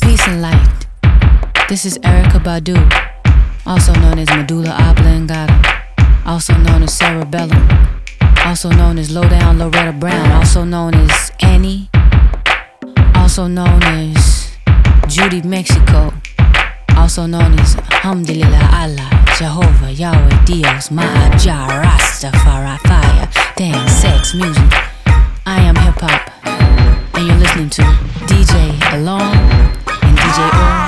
Peace and light. This is Erykah Badu, also known as Medulla Oblongata, also known as Cerebellum, also known as Lowdown Loretta Brown, also known as Annie, also known as Judy Mexico also known as Alhamdulillah, Allah, Jehovah, Yahweh, Dios, Maha, Jah, Rastafari, fire, dance, sex, music. I am hip hop, and you're listening to DJ Alarm and DJ Oral.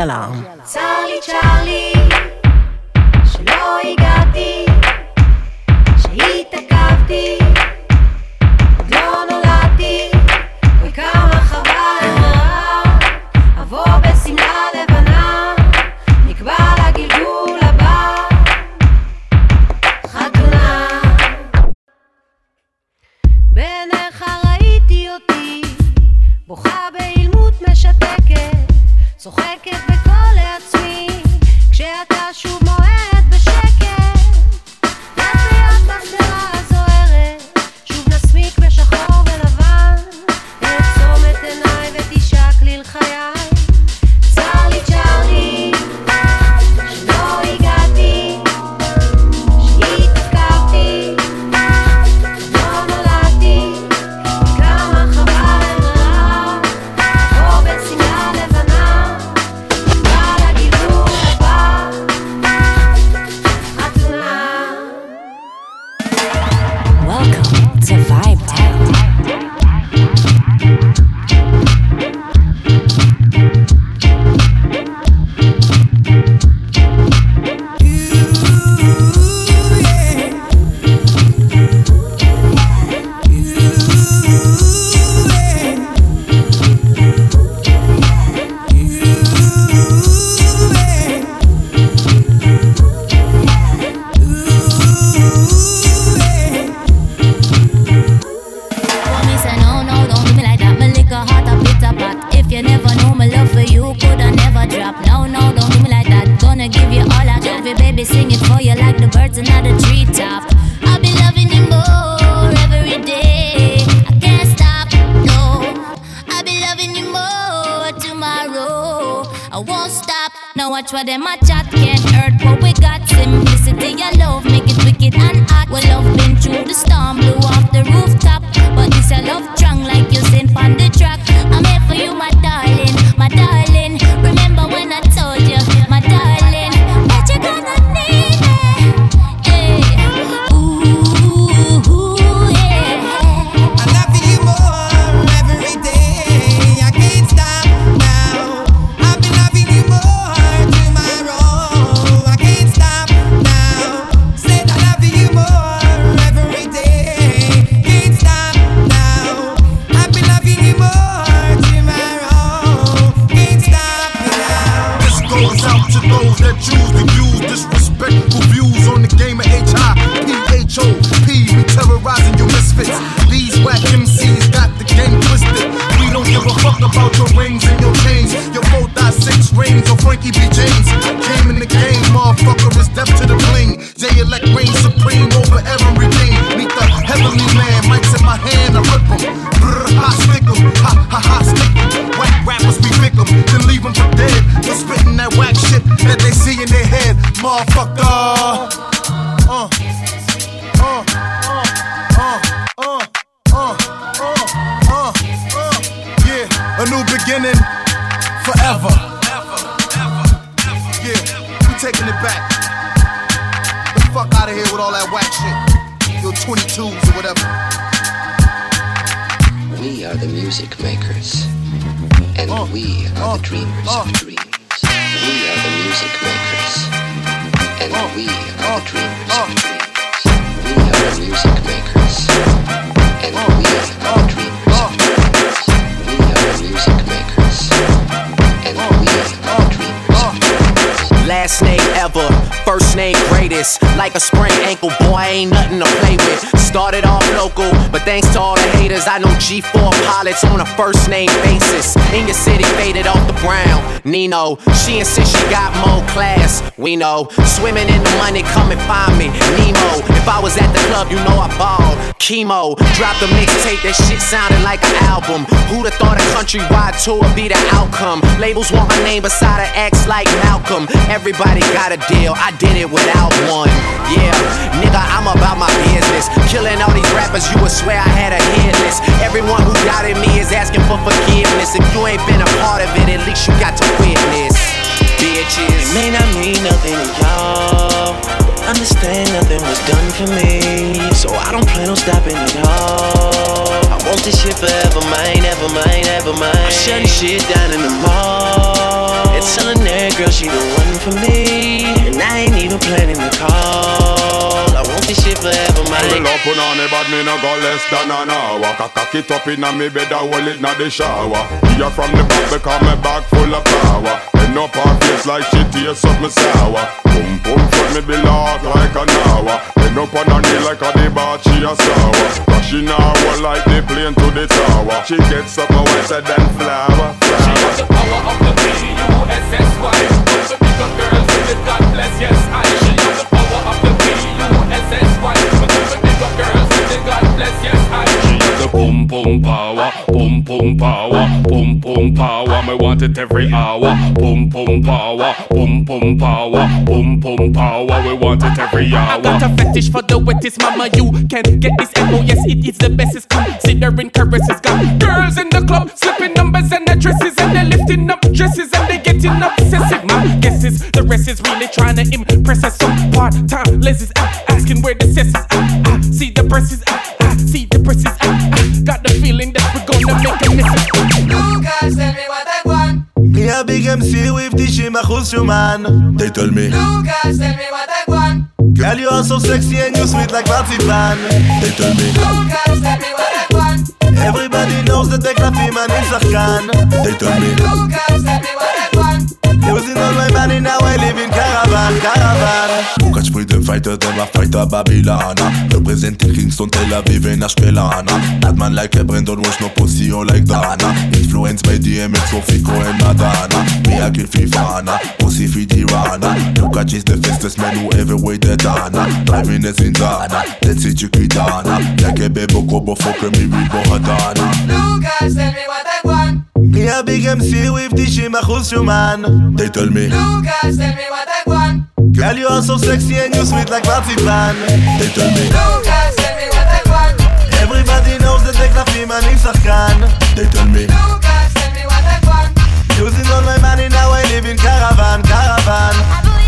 alarm. Philly man, mics in my hand, I rip them. Brr, I stick them, ha ha ha, stick them. Whack rappers, we pick them, then leave them for dead. For spitting that whack shit that they see in their head. Motherfucker. Dreamers of dreams. Greatest. Like a sprained ankle, boy, ain't nothing to play with. Started off local, but thanks to all the haters, I know G4 pilots on a first name basis. In your city, faded off the brown. Nino, she insists she got more class. We know, swimming in the money, come and find me. Nemo, if I was at the club, you know I balled. Chemo, dropped a mixtape, that shit sounded like an album. Who'd have thought a countrywide tour be the outcome? Labels want my name beside an X like Malcolm. Everybody got a deal, I did it without one. Yeah, nigga, I'm about my business. Killing all these rappers, you would swear I had a hit list. Everyone who doubted me is asking for forgiveness. If you ain't been a part of it, at least you got to witness. Bitches. It may not mean nothing to y'all. but Understand nothing was done for me. So I don't plan on stopping at all. I want this shit forever, mine, ever mine, ever mine. I'm shutting shit down in the mall. And telling that girl she the one for me. And I ain't even planning to call. I want this shit forever, my Pull mine. up on it, but me no go less than an hour. Cock cock it up inna me bed, I hold it na the shower. Here from the back because my bag full of power. End up her face like she taste up me sour. Boom boom for me be lock like an hour. End up on her knee like a debauchee a sour. Rushing her wall like the plane to the tower. She gets up my wetter than flower. She has the power of the B-U-S-S-Y. The bigger girls with it, God bless, yes I. She has the power of the B-U-S-S-Y. Yes I. She has the boom boom power, boom boom power, boom boom power. Me want it every hour. Boom boom power, boom boom power, boom boom power. We want it every hour. I got a fetish for the wettest mama. You can get this MO. Yes, it is the best. It's considering caresses. Got girls in the club slipping numbers and addresses, and they're lifting up dresses and they're getting obsessive. My guess is the rest is really trying to impress us. Some part-time ah, asking where the cess is. Ah, ah, see the breasts is I ah, see you guys tell me what I want. Me a big MC with 90% human. They told me. You guys tell me what I want. Girl, you are so sexy and you sweet like marzipan. They told me. You guys tell me what I want. Everybody knows that they man is a can. They told me. You guys tell me what I want. Losing all my money now I live in caravan, caravan. Who fighter, them a fighter Babylana. Representing Kingston, Tel Aviv and Ashkelana. Bad man like a Brandon Rush, no pussy or like Dana. Influenced by DMX, Fico and Madonna. Me a kill Fifana, pussy fi the Rana. You catch is the fastest man who ever waited Dana. Driving a Zindana, let's see Chiquitana. Like a bebo kobo fuck me with Bohadana. You guys tell me what I want. Me a big MC with 90% שומן. They tell me. You guys tell me what I want. Girl, you are so sexy and you sweet like Bobby Van. They tell me, Don't guys, tell me what I want. Everybody knows that they love me, my name's can, They tell me, Don't guys, tell me what I want. Using all my money, now I live in caravan, caravan.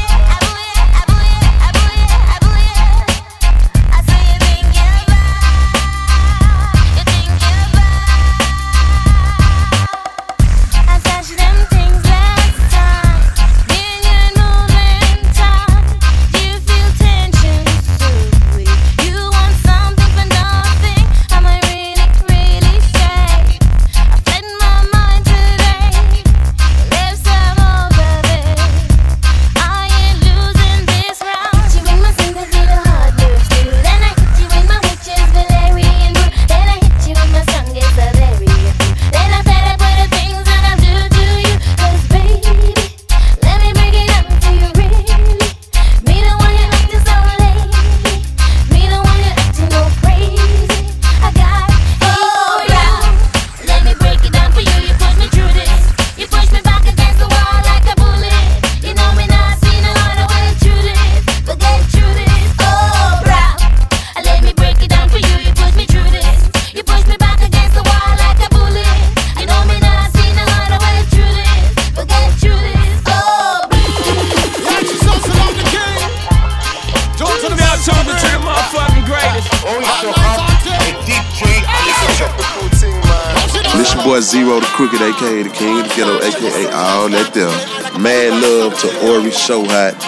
Shochat.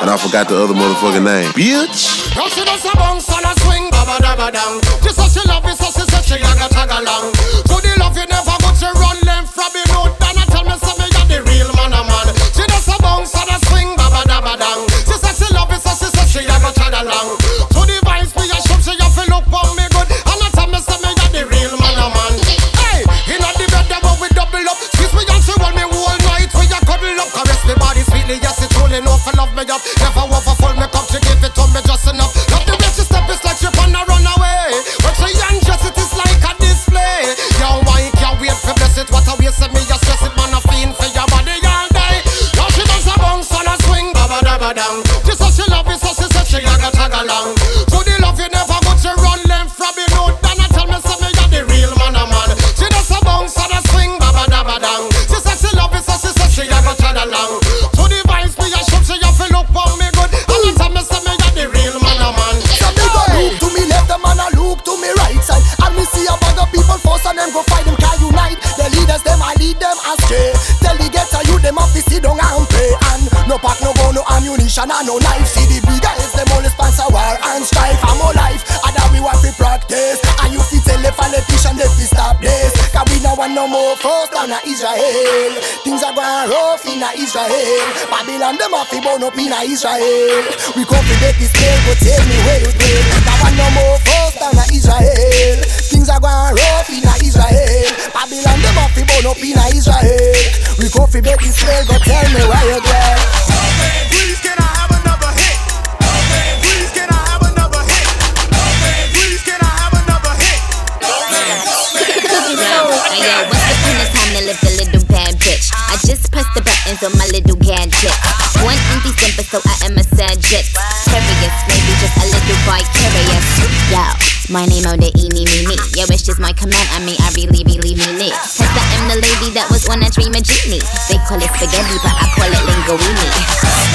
And I forgot the other motherfucking name. Bitch! Burn up in Israel. We come to get this scale, but tell me where you been. Now want no more down in Israel. Things are going rough in Israel. Babylon them off fi burn up in Israel. We come to get this scale, but tell me where you been. So I am a Sagitt. Curious, maybe just a little vicarious. Yo, my name on the eeny meeny. Yo, it's just my command. I mean, I really, really mean it. Cause I am the lady that was wanna dream a genie. They call it spaghetti, but.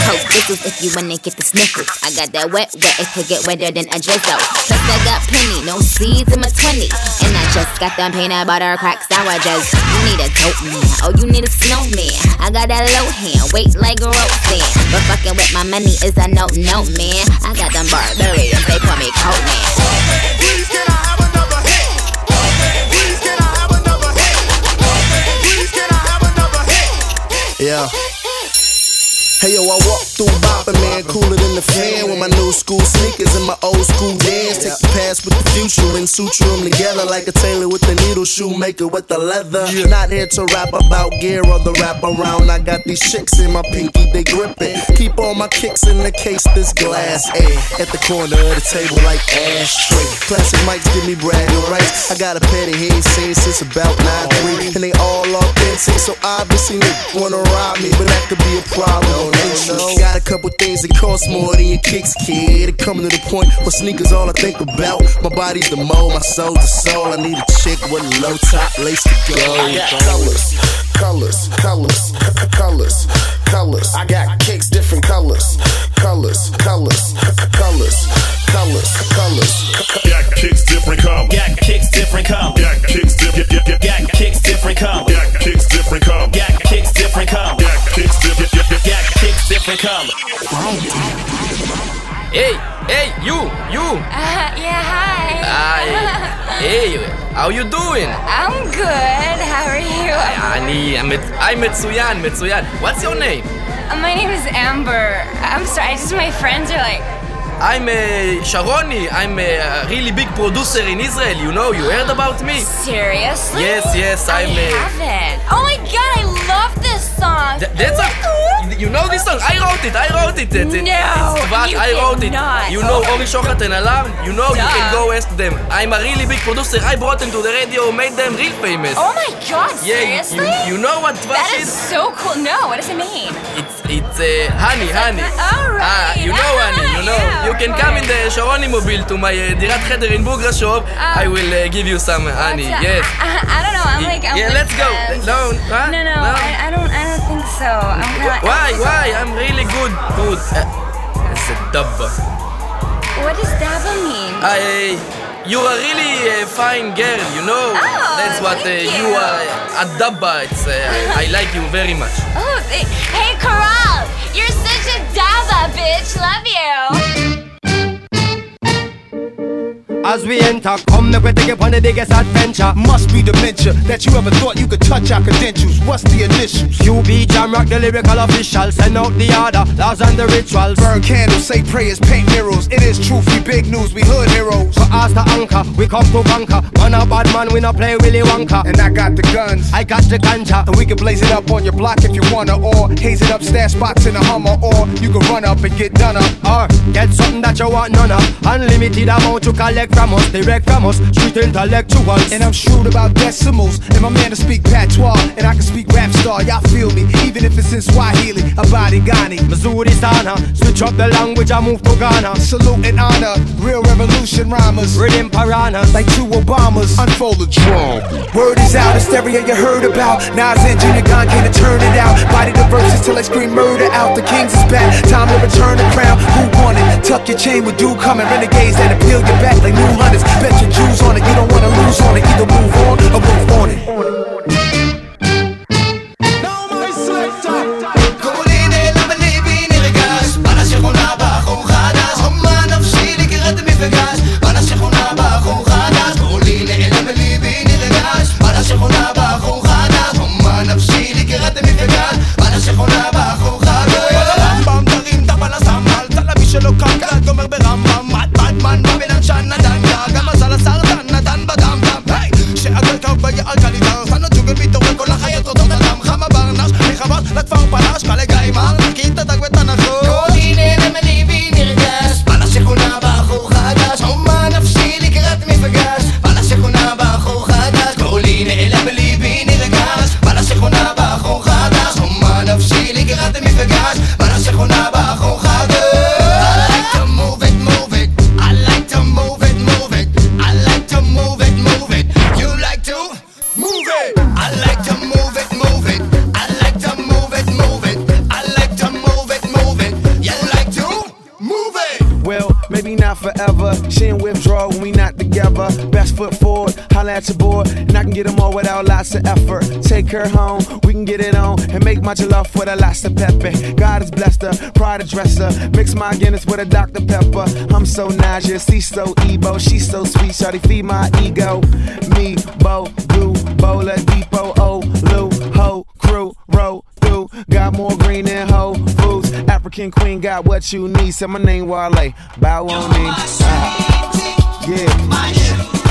Coke whistles if you wanna get the sniffles. I got that wet, wet, it could get wetter than a drizzle. Plus I got plenty, no seeds in my 20. And I just got them peanut butter crack sandwiches. You need a dope man, oh you need a snowman. I got that low hand, weight like a Roseanne. But fucking with my money is a no no man. I got them barbarians, they call me coat man. Please can I have another hit? Please can I have another hit? Please can I have another hit? Yeah. Hey yo, I walk through bopping, man, cooler than the fan with my new school sneakers and my old school dance. Take the past with the future and suture them together like a tailor with the needle, shoemaker with the leather. Not here to rap about gear or the wrap around. I got these chicks in my pinky, they grip it. Keep all my kicks in the case, this glass A at the corner of the table like ashtray. Classic mics give me bragging rights. I got a petty head saying since about 9 3, and they all authentic. So obviously wanna rob me, but that could be a problem. Ain't no. Got a couple things that cost more than your kicks, kid. It coming to the point where sneakers all I think about. My body's the mold, my soul's the soul. I need a chick with a low top lace to go. I colors, colors, colors, colors, colors. I got kicks, different colors, colors, colors, colors, colors, colors. Got kicks different colors. Got kicks different colors. Got kicks different. Got kicks different colors. Got kicks different colors. Got kicks different colors. Got kicks different. Got kicks different color. Hey, hey, you, you. Uh, yeah, hi. Hi. hey, how you doing? I'm good. How are you? I'm, I'm Mitsuyan. Mitsuyan, what's your name? Uh, my name is Amber. I'm sorry, just my friends are like. I'm a Sharoni. I'm a really big producer in Israel. You know, you heard about me? seriously? Yes, yes, I I'm. uh, haven't. Oh my god, I love this song. Th- that's a, you know this song? I wrote it. I wrote it. It's, it- No, you I wrote it. cannot. You know Ori Shochat and Alarm. You know you can go ask them. I'm a really big producer. I brought them to the radio, made them real famous. Oh my god, Yeah, you- seriously? you, you know what Tvach That is so cool. No, what does it mean? It's it's uh, honey, honey. Alright. Ah, you know honey, you know. Yeah, you can come in the Sharoni mobile to my uh, dirat cheder in Bugrashov. Ah. I will uh, give you some uh, honey. Yes. I, I don't know. I'm like, I'm yeah, let's go. friends. No, huh? no, no. No. I, I don't. I don't think so. I'm not. Why? Why? I'm really good. Good. Uh, it's a dubba. What does Daba mean? I, You're a really uh, fine girl, you know. That's what uh, you you. are at Dabba. It's uh, I, I like you very much. Oh, hey, Coral! You're such a daba, bitch! Love you! As we enter, come make we take you on the biggest adventure. Must be dementia that you ever thought you could touch our credentials. What's the initials? QB Jam Rock, the lyrical official. Send out the order, laws and the rituals. Burn candles, say prayers, paint murals. It is truth, we big news, we hood heroes. So as the anchor, we come to conquer. Man a bad man, we no play Willy Wonka. And I got the guns, I got the ganja. and we can blaze it up on your block if you wanna, or haze it up, stash spots in a Hummer, or you can run up and get done up. Or get something that you want none of. Unlimited amount to collect from us, direct from us, street intellectuals. And I'm shrewd about decimals, and my man to speak patois, and I can speak rap star. Y'all feel me, even if it's in Swahili, Abadi Ghani. Missouri Sana, switch up the language, I move to Ghana. Salute and honor, real revolution rhymers. Rhythm piranhas, like two Obamas. Unfold the drum. Word is out, hysteria you heard about. Nas and Junior came to turn it out. Body the verses till I scream murder out. The Kings is back, time to return the crown. Who won it? Tuck your chain with dude coming. Renegades that appeal your back like new 200 shawty feed my ego. Me, Bo, Goo, Bola, Depot, O, Lou, Ho, Crew, Row, through. Got more green than Whole Foods. African queen got what you need. Say my name Wale. Bow on me. Ah. yeah.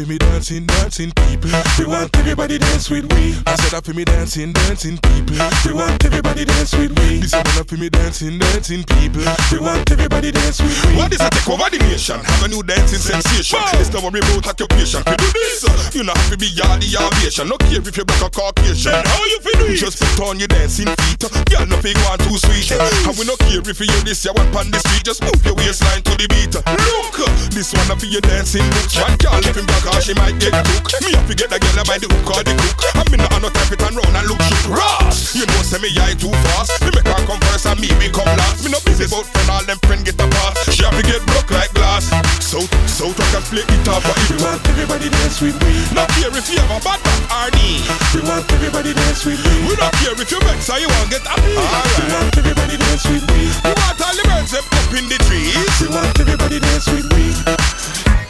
fi me dancing, dancing people. We want everybody dance with we. I said that for me dancing, dancing people. We want everybody dance with we. This is one for me dancing, dancing people. We want everybody dance with we. What is a take over the nation? Have a new dancing sensation. It's not worry about occupation. We do this. You know have to be the ovation. No care if you're black or Caucasian. How you feel it? Just put on your dancing feet. Girl, nothing want too sweet. And we no care if you this, you want on the street. Just move your waistline to the beat. Look, this one for your dancing looks. One girl if him back or she might get took. Me have to get the girl by the hook or the cook. I mean, I no tap it and round and look shook. Ross, you know, say me eye too fast. Me make her come first and me we come last. Me no busy about friend, all them friend get a pass. She have to get broke like glass. So, so I can play guitar for if you want everybody dance with me. Not care if you have a bad back knee. We want everybody dance with me. We don't care if you vex or you want get happy. Alright. We want everybody dance with me. We want all the birds up in the trees. We want everybody dance with me.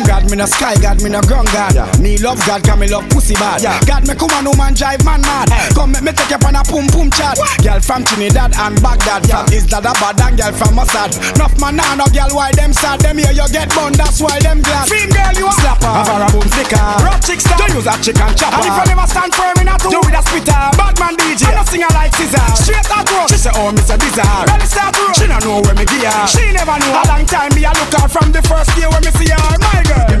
me no sky God, me no ground God. Me love God, 'cause me love pussy bad. God, me come on, no man drive man mad. Come make me take you on a pum pum chat. Girl from Trinidad and Baghdad, from Islamabad and girl from Mossad. Nuff man nah no girl why them sad, them here you get bun, that's why them glad. Feel girl you a slapper, a boom sticker. Rock chick star, don't use a chicken chopper. And if you never stand firm in a two, do with a spitter. Bad man DJ, I no sing like scissor. Straight out road, she say oh me say bizarre. Belly start road, she no know where me gear. She never know a long time me a look her from the first year when me see her. My girl,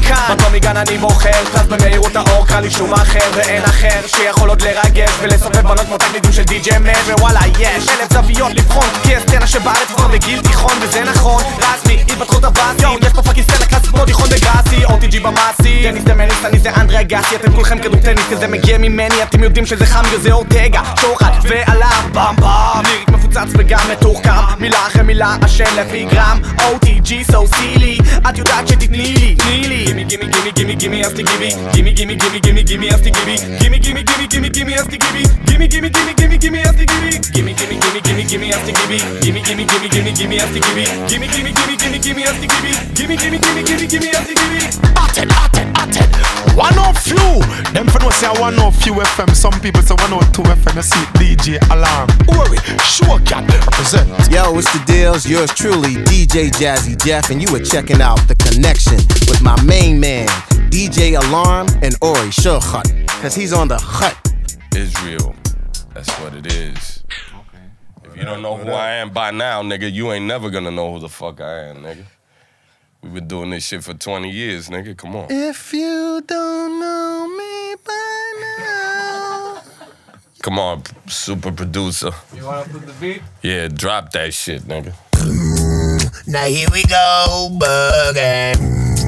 בטומי גן אני בוחר טס במהירות האור קרא לי שום אחר ואין אחר שיכול עוד לרגש ולסובב בנות כמו תקליטים של די.ג'יי מן ווואלה יש אלף זוויות לבחון. כי הסצנה שבארץ כבר בגיל תיכון וזה נכון. רסמי התפתחות הבאסים יש פה פאקינג סצנה קלאסית כמו תיכון בגראסי OTG במאסי. דניס דמריס אני זה אנדרי אגסי. אתם כולכם כדור טניס כי זה מגיע ממני. אתם יודעים שזה חמי זה אורטגה. שוחד ועליו במ במ. ליריק מפוצץ וגם מתוחכם. מילה אחרי מילה אשם לפי גרם. OTG so silly. את יודעת שתתני לי תני לי gimme, gimme, gimme, gimme, gimme after gimme. Gimme, gimme, gimme, gimme, gimme after gimme. Gimme, gimme, gimme, gimme, gimme after gimme. Gimme, gimme, gimme, gimme, gimme after gimme. Gimme, gimme, gimme, gimme, gimme after gimme. Gimme, gimme, gimme, gimme, gimme after gimme. Gimme, gimme, gimme, gimme, gimme after gimme. Gimme, gimme, gimme, gimme, gimme after gimme. One of few. Them for no say one of few FM. Some people say one or two FM. you see DJ Alarm. Worry, Shochat represent. Yo, it's the deals. Yours truly, DJ Jazzy Jeff, and you are checking out the connection with my main man, DJ Alarm and Ori Shochat, cause he's on the hut. Israel. That's what it is. If you don't know who I am by now, nigga, you ain't never gonna know who the fuck I am, nigga. We've been doing this shit for 20 years, nigga. Come on. If you don't know me by now. Come on, super producer. You wanna put the beat? Yeah, drop that shit, nigga. Now here we go, bugging.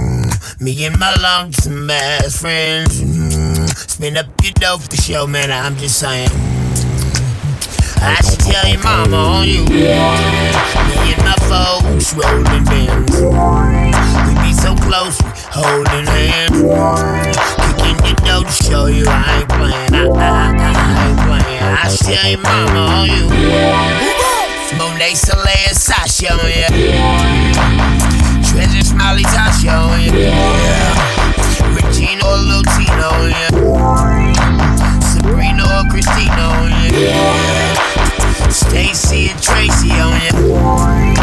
Me and my long-term best friends. Mm. Spin up your dope for the show, man. I'm just saying. I should tell your mama on you. Me and my folks rolling bins. We be so close, we holding hands. Kicking your dope to show you I ain't playing. I, I, I, ain't playing. I should tell your mama on you. Monet Soleil Sasha on ya. Treasure Smiley Tasha on ya. Regina or Lutino ya. Sabrina or Christina on ya. Stacy and Tracy oh, on ya.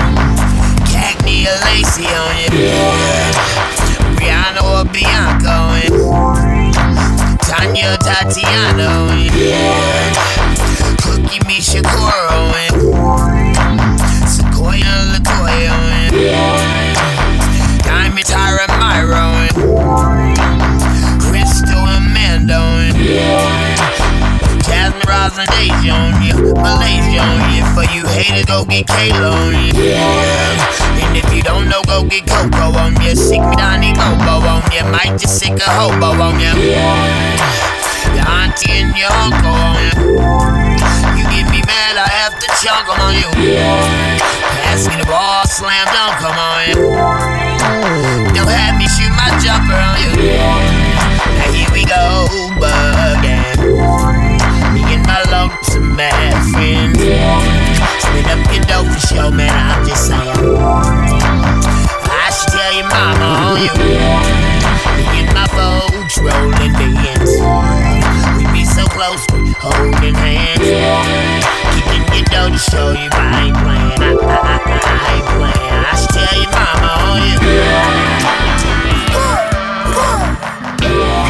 Cagney or Lacey oh, on ya. Brianna or Bianca oh, on ya. Tanya or Tatiana on ya. Cookie me Shakur on ya. Deja on ya. Malaysia on ya. For you haters, go get Kayla on ya. And if you don't know, go get Coco on ya. Sick me Donnie Bobo on ya. Might just sick a hobo on ya. Your auntie and your uncle on ya. You get me mad, I have to chunk 'em on you. Pass me the ball, slam dunk 'em on you. Don't have me shoot my jumper on you. Now here we go, bugging. And my friends. Spin up your dope for show, man, I'm just saying. I should tell your mama on you. Me and my folks rolling bins. We be so close, we holding hands. Kicking your dough to show you I ain't playing. I, I, I, I ain't playing. I should tell your mama on you.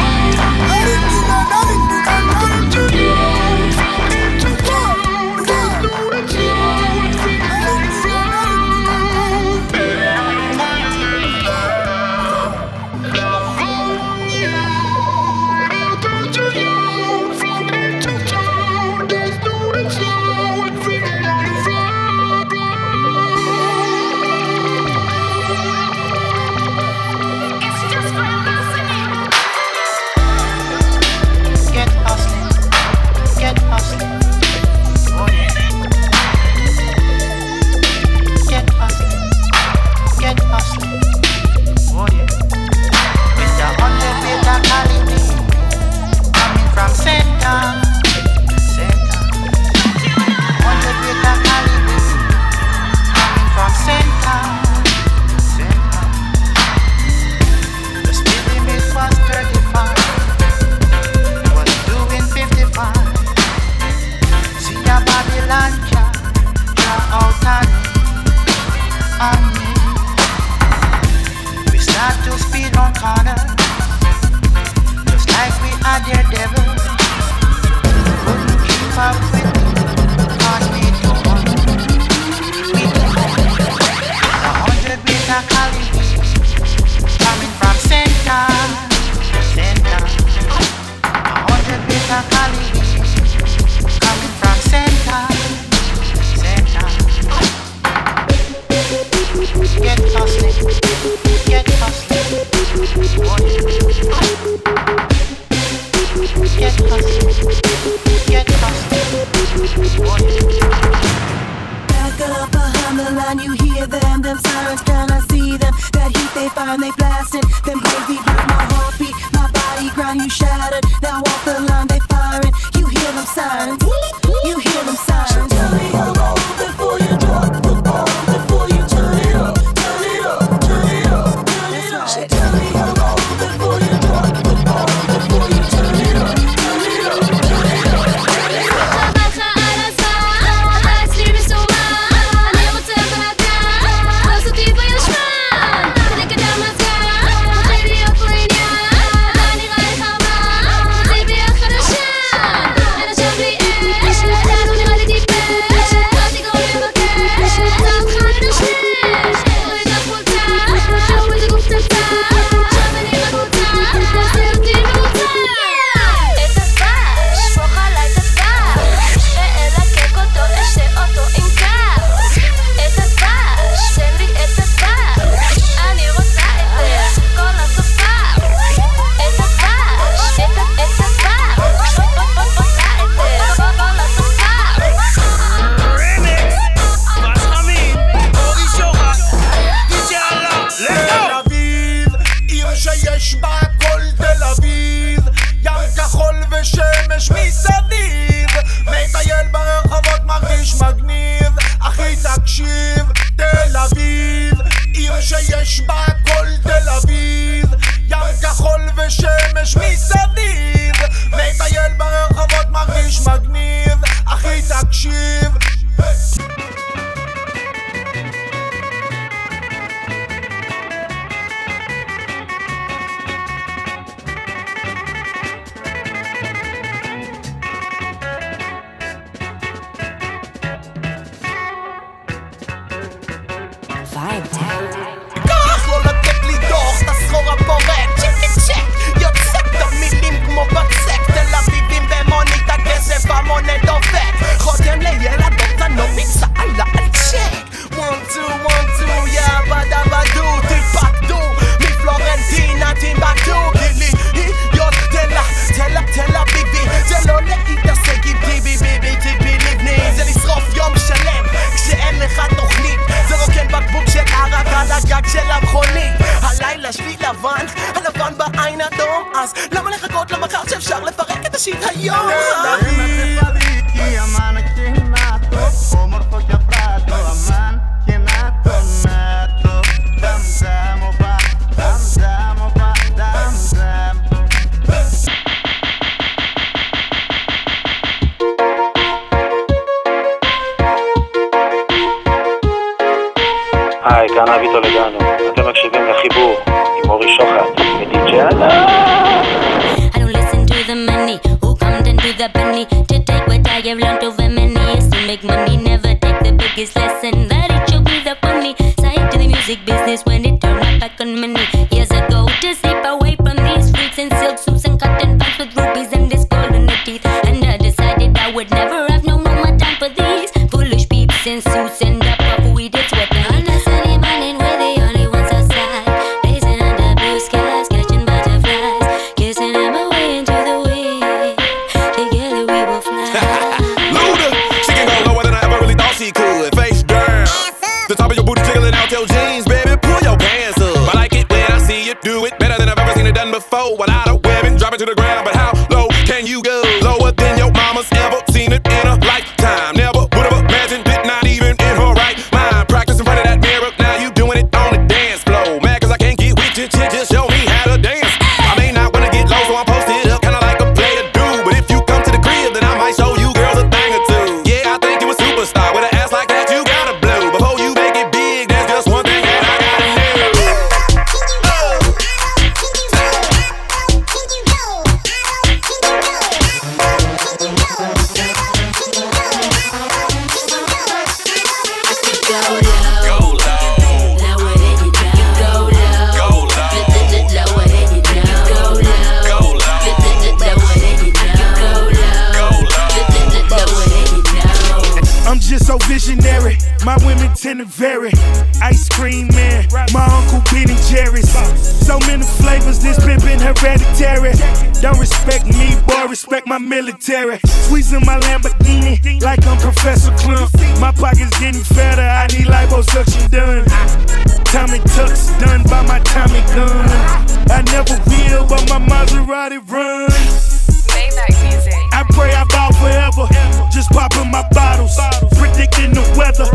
My bottles, predicting the weather.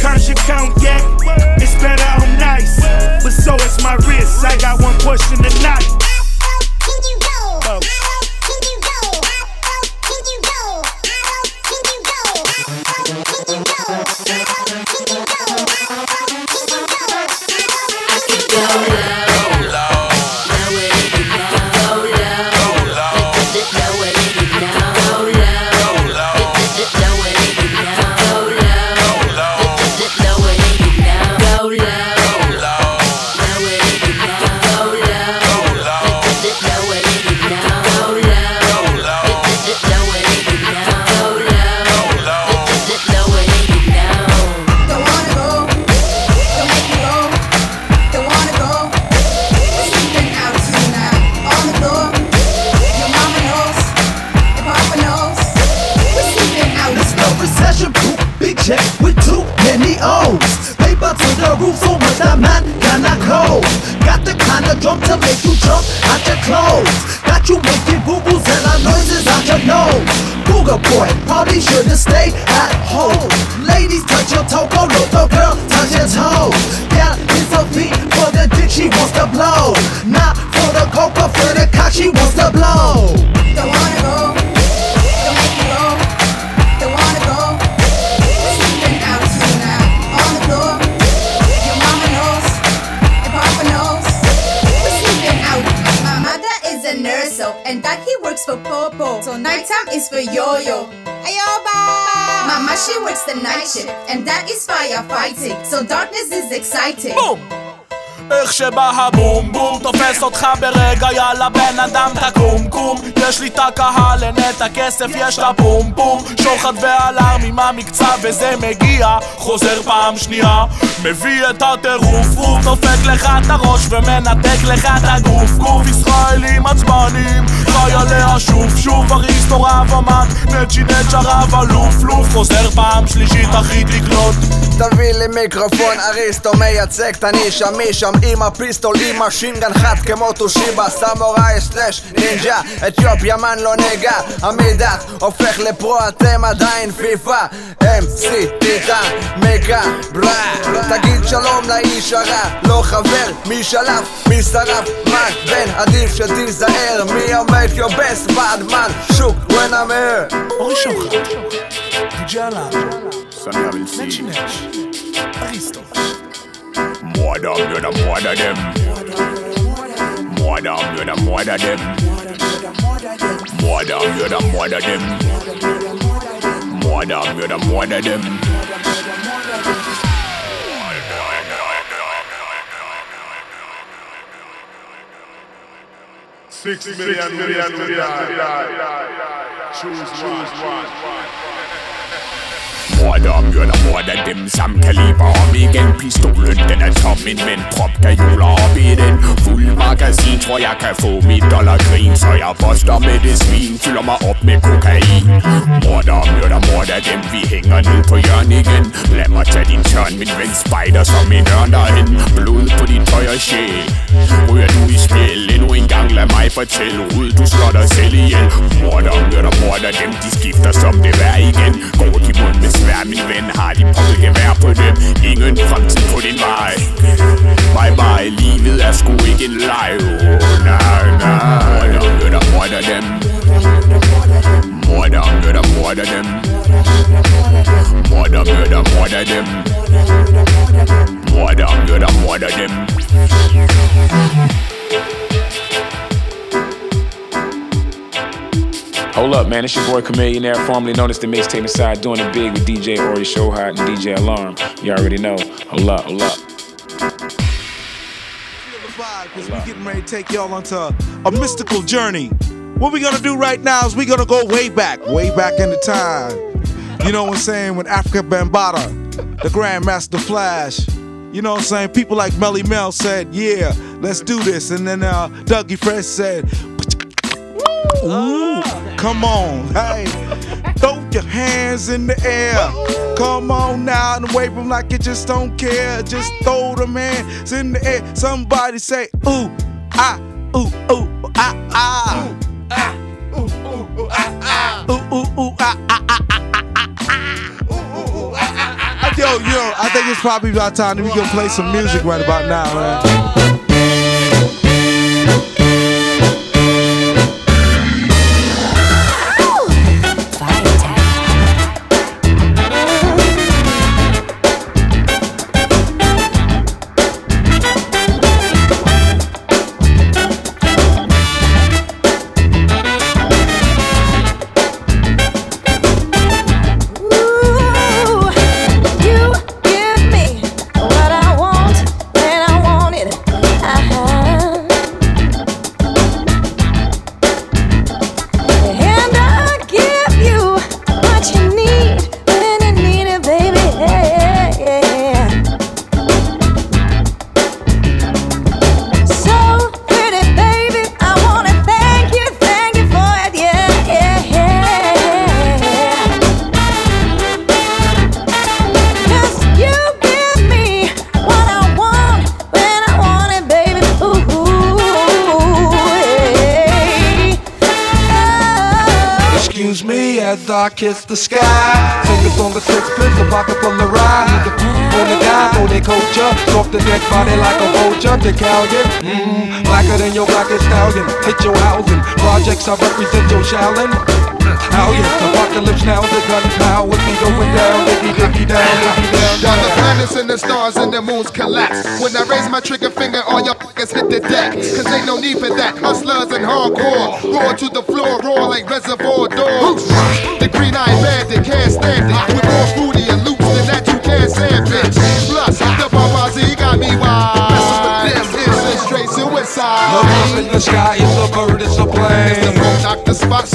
Conscious cognac, works for Popo, so nighttime is for Yo-Yo. Ayoba! Mama, she works the night shift, and that is firefighting, so darkness is exciting. Boom! איך שבא הבום בום תופס אותך ברגע יאללה בן אדם תקום קום. יש לי את הקהל אין את הכסף יש לך פום פום שוחד ואלארמים המקצע וזה מגיע. חוזר פעם שנייה מביא את הטירוף. רוף דופק לך את הראש ומנתק לך את הגוף. גוף ישראלים עצבנים חיילי השוף. שוב אריסטו רב אמן נצ'י נצ'ה רב אלוף. לוף חוזר פעם שלישית אחי תקלוט תביא לי מיקרופון אריסטו מייצג את הנישה משם עם הפיסטול עם השינגן חד כמו טושיבה סמוראי סלאש נינג'ה אתיופיה מן לא נגע המידע הופך לפרו אתם עדיין פיפה MC טיטן מכה בלה תגיד שלום לאיש הרע לא חבר מי שלף מי שרף? מה בן עדיף שתיזהר מי עומד your best bad man? שוק here. אורי Avil C. נצ'י נץ' אריסטו More than you the more than them. More than you the more than them. More than you the more than them. More than you the more than them. Six million, million, million, Choose one. Mordom, morder og myrder morder dem samme kaliber Om. Igen pistolen, den er tom, min ven prop kajoler op i det tror jeg kan få mit dollargrin Så jeg boster med det svin Fylder mig op med kokain. Morder, mørder, morder dem Vi hænger ned på hjørnet igen. Lad mig tage din tørn, min ven Spider som en ørn derhen. Blod på dit tøj og sjæl Ryger du i spil. Endnu en gang lad mig fortælle Ud, du slår dig selv ihjel. Morder, mørder, morder dem De skifter som det vær igen. Går de mund med svær, min ven Har de poppelgevær på dem Ingen fremtid på din vej. Bye bye, livet er sgu ikke en leg Hold up, man. It's your boy Chamillionaire, formerly known as the Mixtape Messiah, doing it big with DJ Ori Shochat and DJ Alarm. You already know. Hold up, hold up. Because we getting ready to take y'all onto a, mystical journey. What we gonna do right now is we gonna go way back, way back in the time. You know what I'm saying? When Afrika Bambaataa, the Grandmaster Flash, you know what I'm saying? People like Melle Mel said, yeah, let's do this. And then uh, Dougie Fresh said, Ooh, come on, hey, your hands in the air. Come on now and wave them like you just don't care. Just throw them hands in the air. Somebody say, ooh, ah, ooh, ooh, ah, ah. Ooh, ah, ooh, ooh, ah, ah. Ooh, ooh, ooh, ah, ah, ah, ah, ah, ah, ah. Ooh, ooh, ooh, ah, ah, ah. Yo, yo, I think it's probably about time that we gonna play some music right about now, man. Kiss the sky. A song of sixpence, a pocket full of rye. Need the food on the guy, on their culture. Talk the neck body like a vulture. Decalion, mmm, blacker than your blackest stallion. Hit your housing. Projects I represent your Shaolin. Hell yeah, apocalypse now, the gunpowder be going down, diggy diggy down, diggy down, While the planets and the stars and the moons collapse. When I raise my trigger finger, all your fuckers hit the deck. Cause ain't no need for that. Hustlers and hardcore. Roar to the floor, roar like reservoir dogs. The green eyed bandit can't stand it. With more fruity and loops than that, you can't stand bitch. Plus, the paparazzi got me wild. Messing with them is a straight suicide. Look up in the sky, it's a bird, it's a plane. It's the knock the spot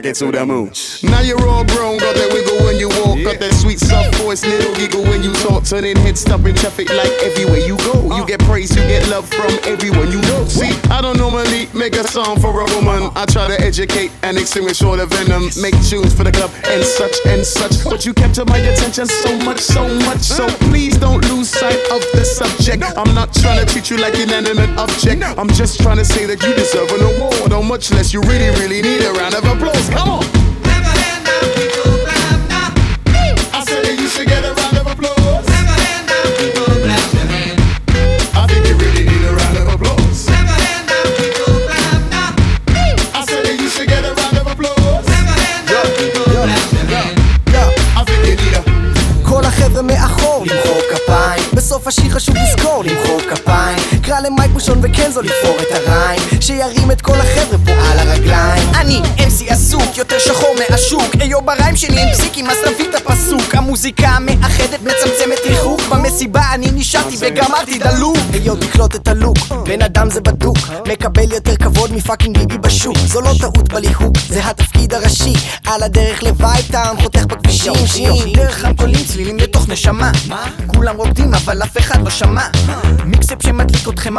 rocket to the moon. Now you're all grown, got that wiggle when you walk, got that sweet soft voice, little giggle when you talk, turning heads stopping traffic like everywhere you go. You get praise, you get love from everyone you know. See, I don't normally make a song for a woman. I try to educate and extinguish all the venom, make tunes for the club and such and such. But you capture my attention so much, so much, so please don't lose sight of the subject. I'm not trying to treat you like an inanimate object. I'm just trying to say that you deserve an award, or much less you really, really need a round of applause. Come on. You should get a round of applause. I think you need a. כל החבר'ה מאחור למחוא כפיים בסוף השיר חשוב לזכור למחוא למייק בושון וקנזו לתפור את הריים שירים את כל החבר'ה פה על הרגליים. אני MC עסוק יותר שחור מהשוק. היו בריים שלי עם פסיקים אז תביא את הפסוק. המוזיקה המאחדת מצמצמת ריחוק. במסיבה אני נשארתי וגמרתי דלוק. היו תקלוט את הלוק בן אדם זה בדוק. מקבל יותר כבוד מפאקינג ביבי בשוק. זו לא טעות בליהוק זה התפקיד הראשי. על הדרך לווייב טאון חותך בכבישים. דרך רמקולים צלילים לתוך נשמה. כולם רוקדים אבל אף אחד לא שמע. מיקסאפ שמדליק אתכם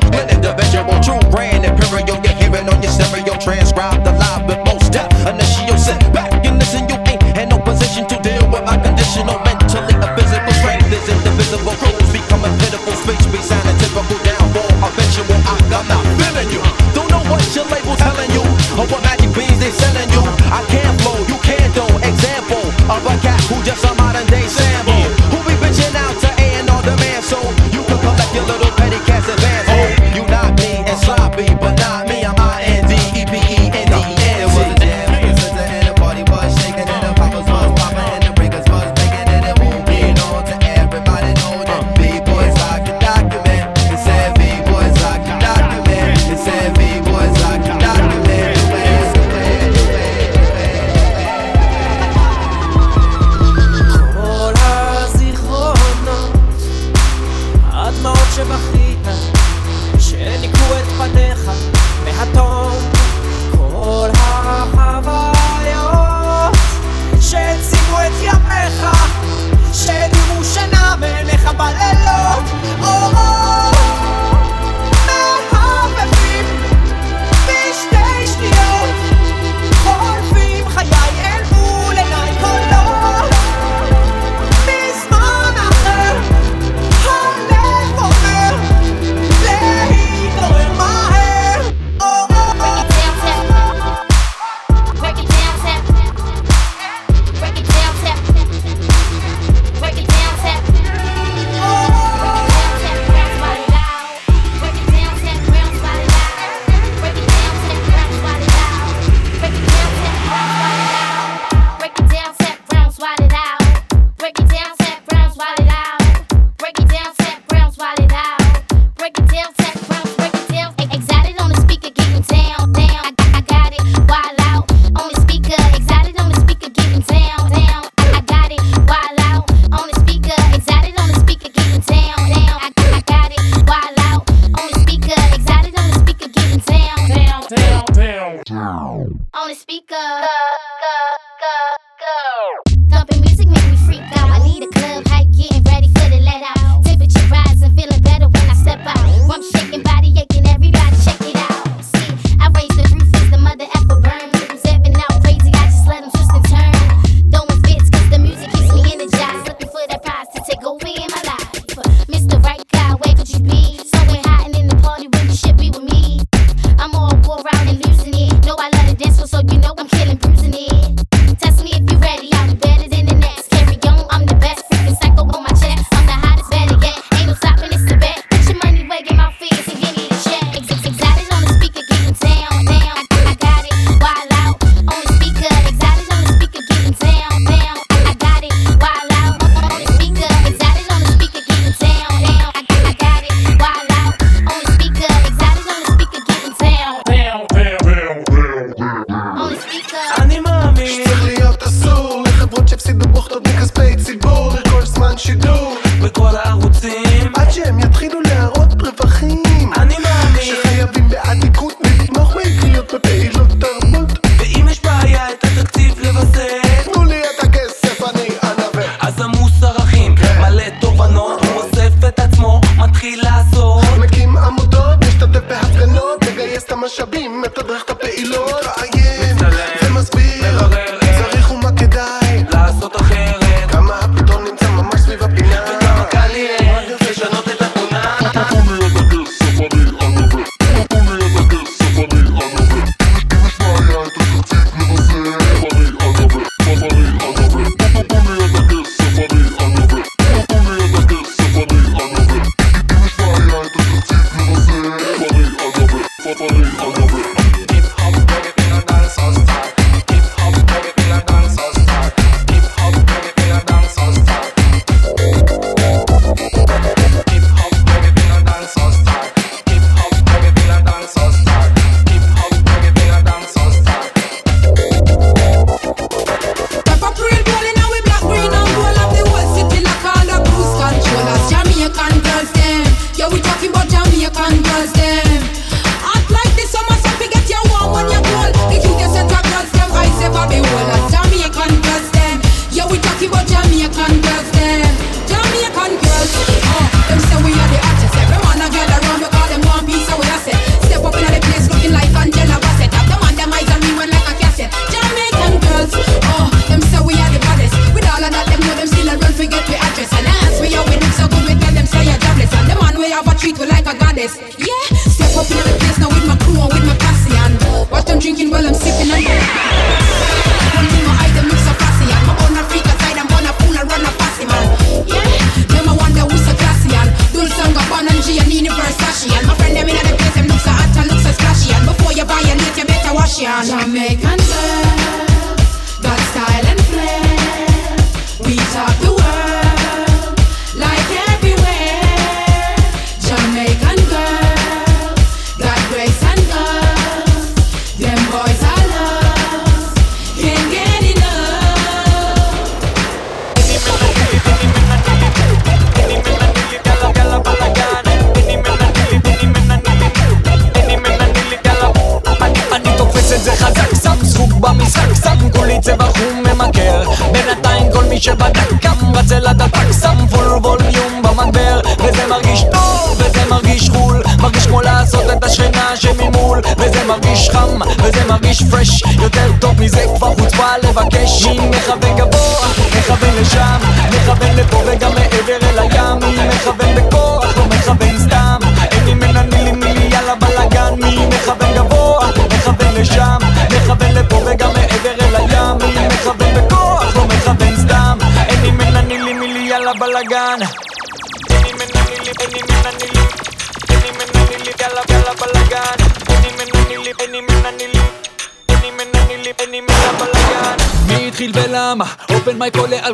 what magic beans they selling you. I can't flow, you can't though. Example of a cat who just the speaker. Go, go, go, go.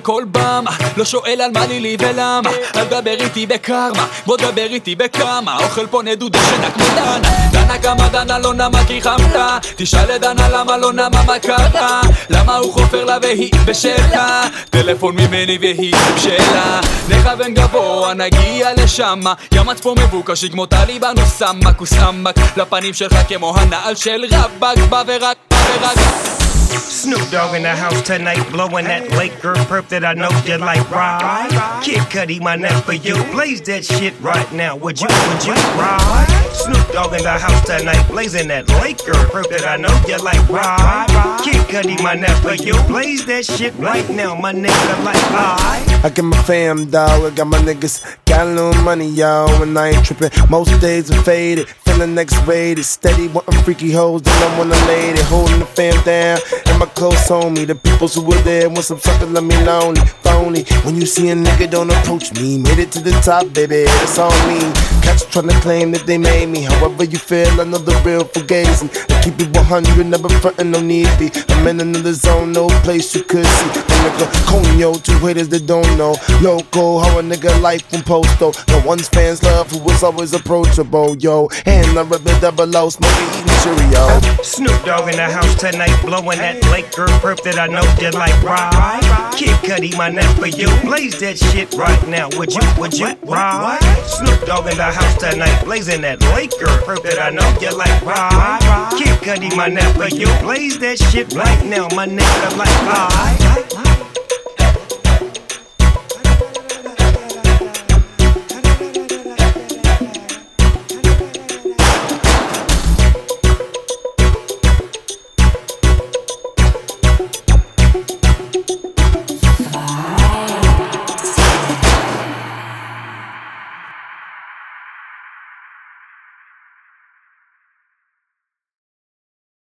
כל במה לא שואל על מה לי לי ולמה. אל דבר איתי בקרמה. בוא דבר איתי בכמה. אוכל פה נדודה שינה כמו דנה דנה כמה דנה לא נמה כי חמת תשאל את דנה למה לא נמה מה קרה? למה הוא חופר לה והיא בשלה טלפון ממני והיא בשלה נכוון גבוה נגיע לשמה. ים עצפו מבוקש כמו יגמות הליבנו סמק. הוא סמק לפנים שלך כמו הנעל של רבק בא ורק ורק. Snoop Dogg in the house tonight, blowing that Laker perp that I know you like. Ride, Kid Cudi, my you. Blaze that shit right now. Would you? Would you ride? Snoop Dogg in the house tonight, blazing that Laker perp that I know you like. Ride, Kid Cudi, my you. Blaze that shit right now, my nigga like. I. I got my fam, dog. I got my niggas. Got a little money, y'all, and I ain't tripping. Most days are faded. Feeling next rated. Steady wanting freaky hoes, then I want a lady. Holding the fam down. And my close homie. The peoples who were there want some sucker, let me lonely. Phony. When you see a nigga, don't approach me. Made it to the top, baby. It's on me. Cats tryna claim that they made me. However you feel, I know the real fugazi. I keep it 100, never frontin', no need be. I'm in another zone, no place you could see. Nigga, Conyo, two haters that don't know. Loco, how a nigga life from Posto. The ones fans love who was always approachable, yo. And I rub the double O, smoking, eating Cheerio. Snoop Dogg in the house tonight, blowing that Laker perp that I know you like. Ride, Kid Cudi, my neck for you. Blaze that shit right now. Would you? Would you ride? Snoop Dogg in the house tonight, blazing that Laker perp that I know you like. Ride, Kid Cudi, my neck for you. Blaze that shit right now, my nigga like. Ride.